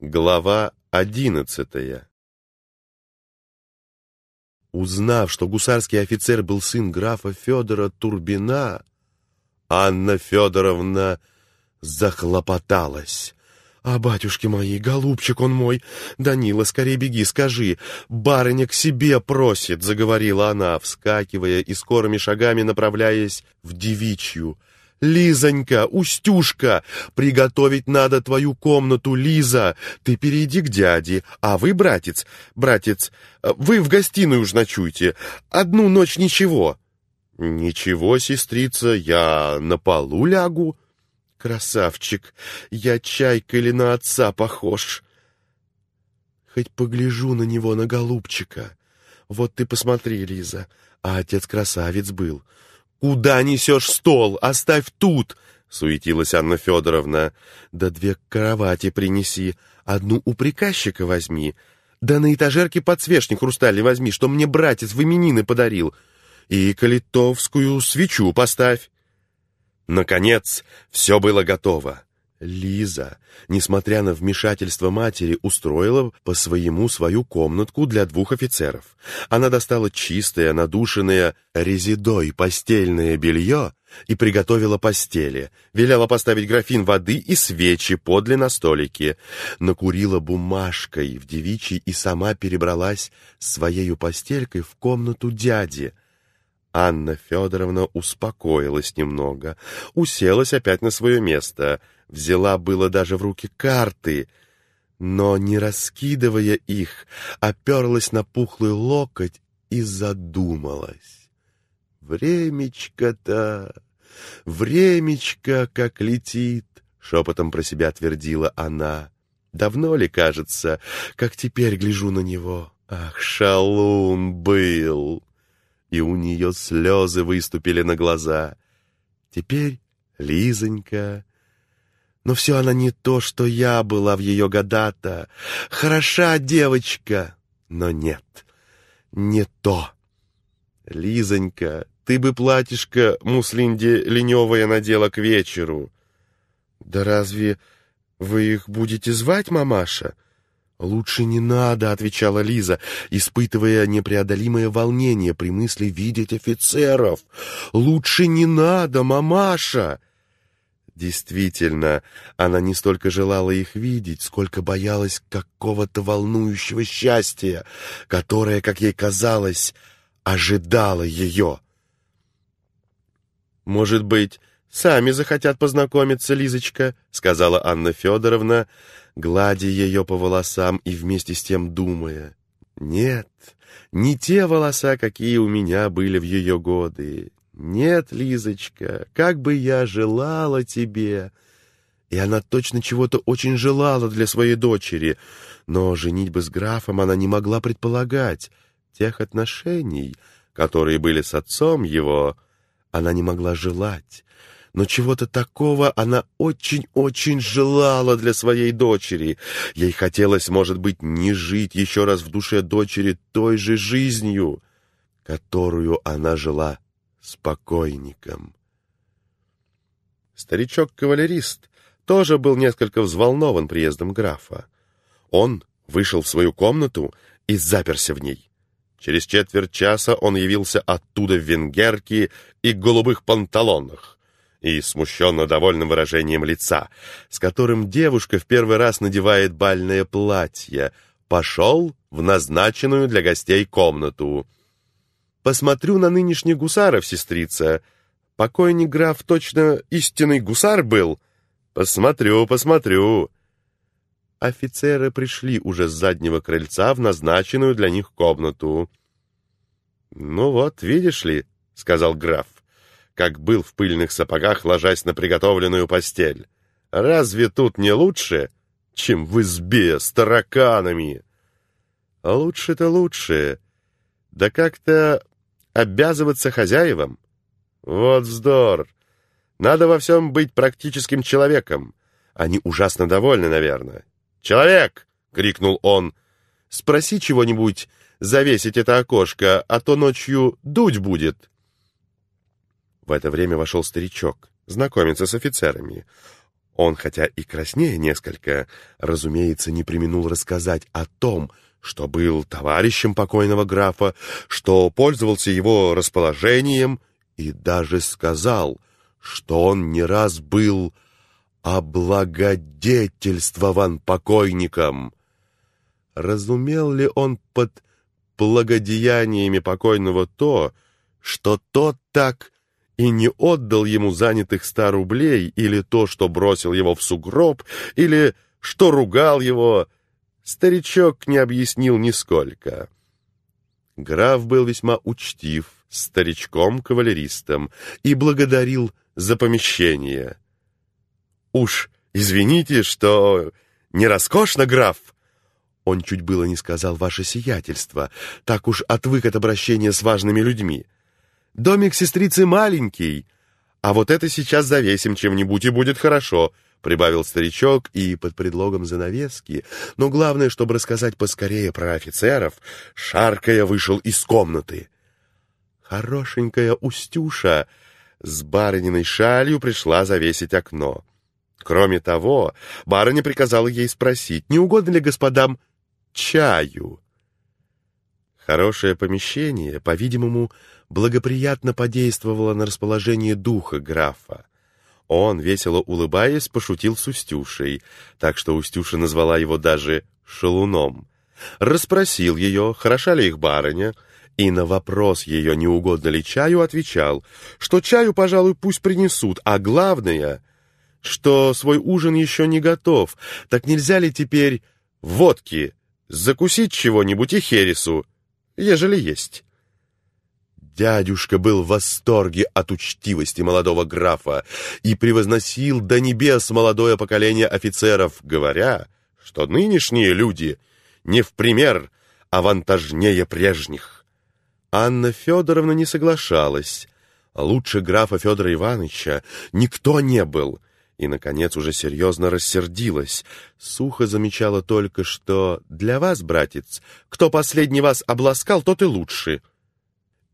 Глава одиннадцатая Узнав, что гусарский офицер был сын графа Федора Турбина, Анна Федоровна захлопоталась. «А, батюшки мои, голубчик он мой! Данила, скорее беги, скажи! Барыня к себе просит!» — заговорила она, вскакивая и скорыми шагами направляясь в девичью — «Лизонька, Устюшка, приготовить надо твою комнату, Лиза. Ты перейди к дяде, а вы, братец, братец, вы в гостиную уж ночуйте. Одну ночь ничего». «Ничего, сестрица, я на полу лягу». «Красавчик, я чайка или на отца похож?» «Хоть погляжу на него, на голубчика. Вот ты посмотри, Лиза, а отец красавец был». «Куда несешь стол? Оставь тут!» — суетилась Анна Федоровна. «Да две кровати принеси, одну у приказчика возьми, да на этажерке подсвечник хрустальный возьми, что мне братец в именины подарил, и калитовскую свечу поставь». Наконец, все было готово. Лиза, несмотря на вмешательство матери, устроила по-своему свою комнатку для двух офицеров. Она достала чистое, надушенное резидой постельное белье и приготовила постели, велела поставить графин воды и свечи подле на столике, накурила бумажкой в девичьей и сама перебралась своею постелькой в комнату дяди. Анна Федоровна успокоилась немного, уселась опять на свое место — взяла было даже в руки карты, но, не раскидывая их, оперлась на пухлый локоть и задумалась. «Времечко-то, времечко, как летит!» — шепотом про себя твердила она. «Давно ли, кажется, как теперь гляжу на него? Ах, шалун был!» И у нее слезы выступили на глаза. Теперь Лизонька но все она не то, что я была в ее года-то. Хороша девочка, но нет, не то. Лизонька, ты бы платьишко муслинде леневое надела к вечеру. Да разве вы их будете звать, мамаша? «Лучше не надо», — отвечала Лиза, испытывая непреодолимое волнение при мысли видеть офицеров. «Лучше не надо, мамаша!» Действительно, она не столько желала их видеть, сколько боялась какого-то волнующего счастья, которое, как ей казалось, ожидало ее. «Может быть, сами захотят познакомиться, Лизочка», — сказала Анна Федоровна, гладя ее по волосам и вместе с тем думая. «Нет, не те волоса, какие у меня были в ее годы. «Нет, Лизочка, как бы я желала тебе!» И она точно чего-то очень желала для своей дочери, но женитьбы с графом она не могла предполагать. Тех отношений, которые были с отцом его, она не могла желать. Но чего-то такого она очень-очень желала для своей дочери. Ей хотелось, может быть, не жить еще раз в душе дочери той же жизнью, которую она жила спокойником. Старичок-кавалерист тоже был несколько взволнован приездом графа. Он вышел в свою комнату и заперся в ней. Через четверть часа он явился оттуда в венгерке и голубых панталонах и смущенно довольным выражением лица, с которым девушка в первый раз надевает бальное платье, пошел в назначенную для гостей комнату — Посмотрю на нынешних гусаров, сестрица. Покойник граф точно истинный гусар был. Посмотрю, посмотрю. Офицеры пришли уже с заднего крыльца в назначенную для них комнату. «Ну вот, видишь ли», — сказал граф, как был в пыльных сапогах, ложась на приготовленную постель. «Разве тут не лучше, чем в избе с тараканами?» «Лучше-то лучше. Да как-то обязываться хозяевам? Вот вздор! Надо во всем быть практическим человеком. Они ужасно довольны, наверное. «Человек!» — крикнул он. «Спроси чего-нибудь, завесить это окошко, а то ночью дуть будет». В это время вошел старичок, знакомиться с офицерами. Он, хотя и краснее несколько, разумеется, не применул рассказать о том, что был товарищем покойного графа, что пользовался его расположением, и даже сказал, что он не раз был облагодетельствован покойником. Разумел ли он под благодеяниями покойного то, что тот так и не отдал ему занятых ста рублей, или то, что бросил его в сугроб, или что ругал его, старичок не объяснил нисколько. Граф был весьма учтив, старичком-кавалеристом, и благодарил за помещение. «Уж извините, что не роскошно, граф!» Он чуть было не сказал «ваше сиятельство», так уж отвык от обращения с важными людьми. «Домик сестрицы маленький, а вот это сейчас завесим чем-нибудь, и будет хорошо», — прибавил старичок и под предлогом занавески, но главное, чтобы рассказать поскорее про офицеров, шаркая вышел из комнаты. Хорошенькая Устюша с барыниной шалью пришла завесить окно. Кроме того, барыня приказала ей спросить, не угодно ли господам чаю. Хорошее помещение, по-видимому, благоприятно подействовало на расположение духа графа. Он, весело улыбаясь, пошутил с Устюшей, так что Устюша назвала его даже «шалуном». Расспросил ее, хороша ли их барыня, и на вопрос ее, не угодно ли чаю, отвечал, что чаю, пожалуй, пусть принесут, а главное, что свой ужин еще не готов, так нельзя ли теперь водки закусить чего-нибудь и хересу, ежели есть. Дядюшка был в восторге от учтивости молодого графа и превозносил до небес молодое поколение офицеров, говоря, что нынешние люди не в пример авантажнее прежних. Анна Федоровна не соглашалась. Лучше графа Федора Ивановича никто не был — и, наконец, уже серьезно рассердилась. Сухо замечала только, что «Для вас, братец, кто последний вас обласкал, тот и лучше».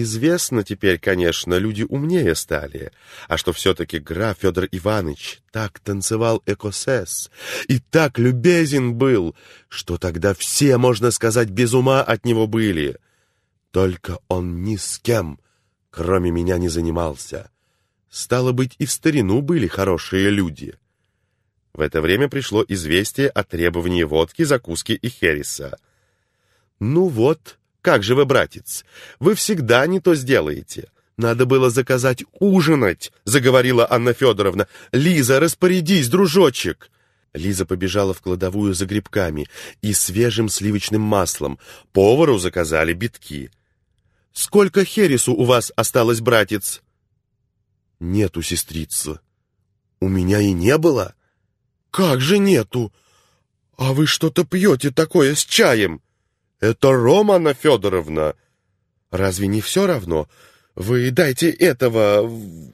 Известно теперь, конечно, люди умнее стали, а что все-таки граф Федор Иванович так танцевал экосес и так любезен был, что тогда все, можно сказать, без ума от него были. Только он ни с кем, кроме меня, не занимался. Стало быть, и в старину были хорошие люди. В это время пришло известие о требовании водки, закуски и хереса. «Ну вот, как же вы, братец, вы всегда не то сделаете. Надо было заказать ужинать», — заговорила Анна Федоровна. «Лиза, распорядись, дружочек!» Лиза побежала в кладовую за грибками и свежим сливочным маслом. Повару заказали битки. «Сколько хересу у вас осталось, братец?» «Нету, сестрица. У меня и не было». «Как же нету? А вы что-то пьете такое с чаем?» «Это ром, Анна Федоровна». «Разве не все равно? Вы дайте этого...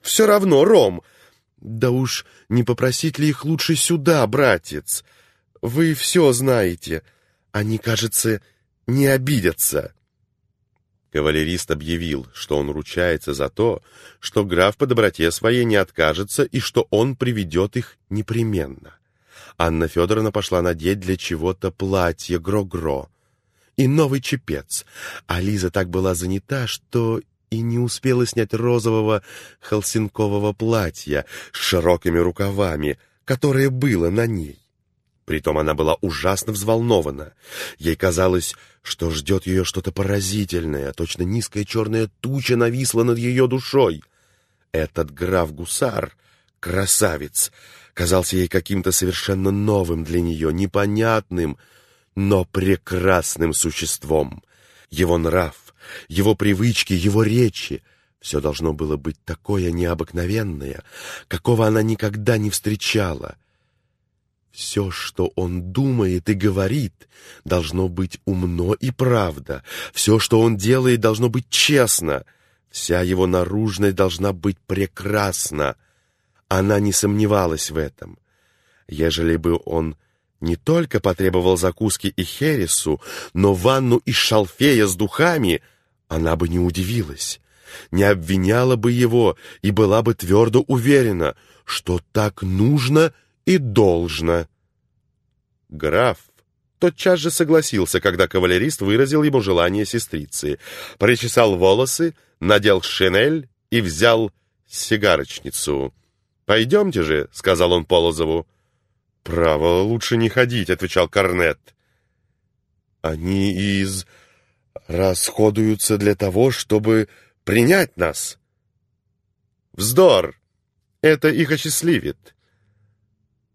Все равно, ром». «Да уж не попросить ли их лучше сюда, братец? Вы все знаете. Они, кажется, не обидятся». Кавалерист объявил, что он ручается за то, что граф по доброте своей не откажется и что он приведет их непременно. Анна Федоровна пошла надеть для чего-то платье гро-гро и новый чепец, а Лиза так была занята, что и не успела снять розового холсинкового платья с широкими рукавами, которое было на ней. Притом она была ужасно взволнована. Ей казалось, что ждет ее что-то поразительное, точно низкая черная туча нависла над ее душой. Этот граф-гусар, красавец, казался ей каким-то совершенно новым для нее, непонятным, но прекрасным существом. Его нрав, его привычки, его речи — все должно было быть такое необыкновенное, какого она никогда не встречала — все, что он думает и говорит, должно быть умно и правда. Все, что он делает, должно быть честно. Вся его наружность должна быть прекрасна. Она не сомневалась в этом. Ежели бы он не только потребовал закуски и хересу, но ванну из шалфея с духами, она бы не удивилась, не обвиняла бы его и была бы твердо уверена, что так нужно и должно». Граф тотчас же согласился, когда кавалерист выразил ему желание сестрицы, причесал волосы, надел шинель и взял сигарочницу. «Пойдемте же», — сказал он Полозову. «Право, лучше не ходить», — отвечал Корнет. «Они из... расходуются для того, чтобы принять нас». «Вздор! Это их осчастливит».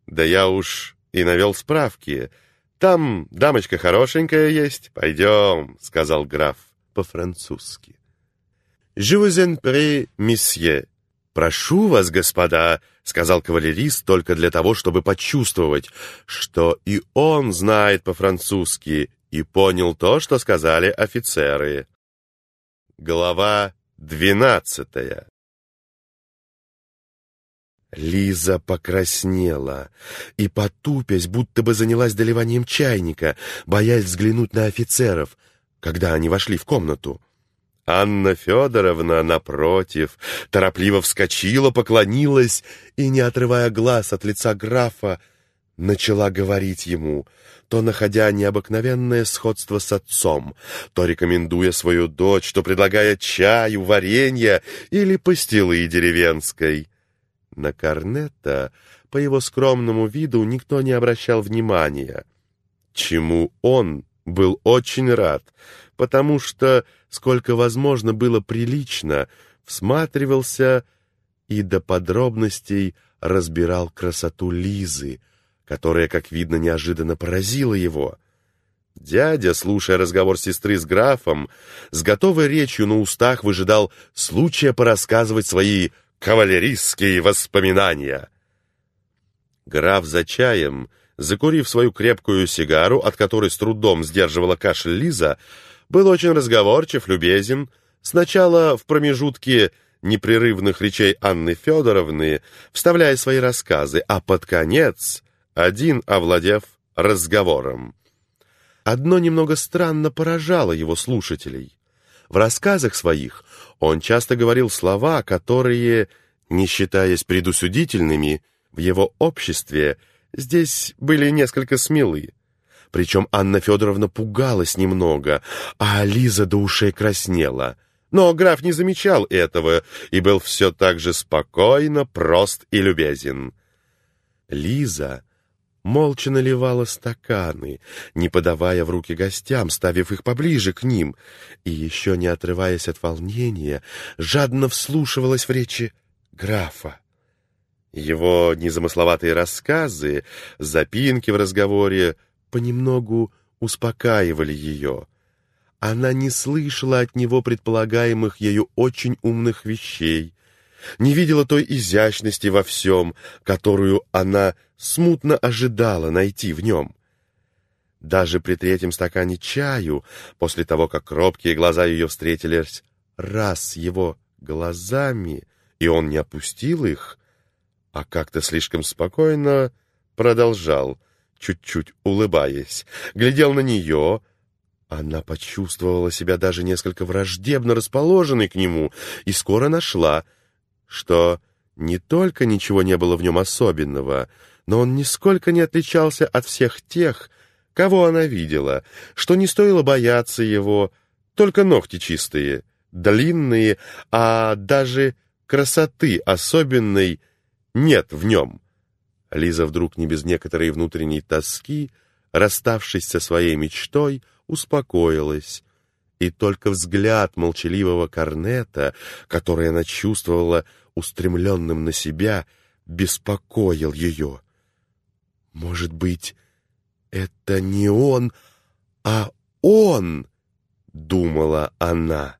«Да я уж и навел справки. Там дамочка хорошенькая есть. Пойдем», — сказал граф по-французски. «Je vous en prie, месье». «Прошу вас, господа», — сказал кавалерист только для того, чтобы почувствовать, что и он знает по-французски и понял то, что сказали офицеры. Глава двенадцатая Лиза покраснела и, потупясь, будто бы занялась доливанием чайника, боясь взглянуть на офицеров, когда они вошли в комнату. Анна Федоровна, напротив, торопливо вскочила, поклонилась и, не отрывая глаз от лица графа, начала говорить ему, то находя необыкновенное сходство с отцом, то рекомендуя свою дочь, то предлагая чаю, варенье или пастилы деревенской. На Корнета, по его скромному виду, никто не обращал внимания, чему он был очень рад, потому что, сколько возможно было прилично, всматривался и до подробностей разбирал красоту Лизы, которая, как видно, неожиданно поразила его. Дядя, слушая разговор сестры с графом, с готовой речью на устах выжидал случая порассказывать свои кавалеристские воспоминания. Граф за чаем, закурив свою крепкую сигару, от которой с трудом сдерживала кашель Лиза, был очень разговорчив, любезен. Сначала в промежутке непрерывных речей Анны Федоровны, вставляя свои рассказы, а под конец один овладев разговором. Одно немного странно поражало его слушателей. В рассказах своих он часто говорил слова, которые, не считаясь предусудительными, в его обществе здесь были несколько смелы. Причем Анна Федоровна пугалась немного, а Лиза до ушей краснела. Но граф не замечал этого и был все так же спокойно, прост и любезен. Лиза молча наливала стаканы, не подавая в руки гостям, ставив их поближе к ним, и еще не отрываясь от волнения, жадно вслушивалась в речи графа. Его незамысловатые рассказы, запинки в разговоре понемногу успокаивали ее. Она не слышала от него предполагаемых ею очень умных вещей, не видела той изящности во всем, которую она смутно ожидала найти в нем. Даже при третьем стакане чаю, после того, как робкие глаза ее встретились раз его глазами, и он не опустил их, а как-то слишком спокойно продолжал, чуть-чуть улыбаясь, глядел на нее, она почувствовала себя даже несколько враждебно расположенной к нему и скоро нашла — что не только ничего не было в нем особенного, но он нисколько не отличался от всех тех, кого она видела, что не стоило бояться его, только ногти чистые, длинные, а даже красоты особенной нет в нем. Лиза вдруг не без некоторой внутренней тоски, расставшись со своей мечтой, успокоилась, и только взгляд молчаливого корнета, который она чувствовала устремленным на себя, беспокоил ее. «Может быть, это не он, а он?» — думала она.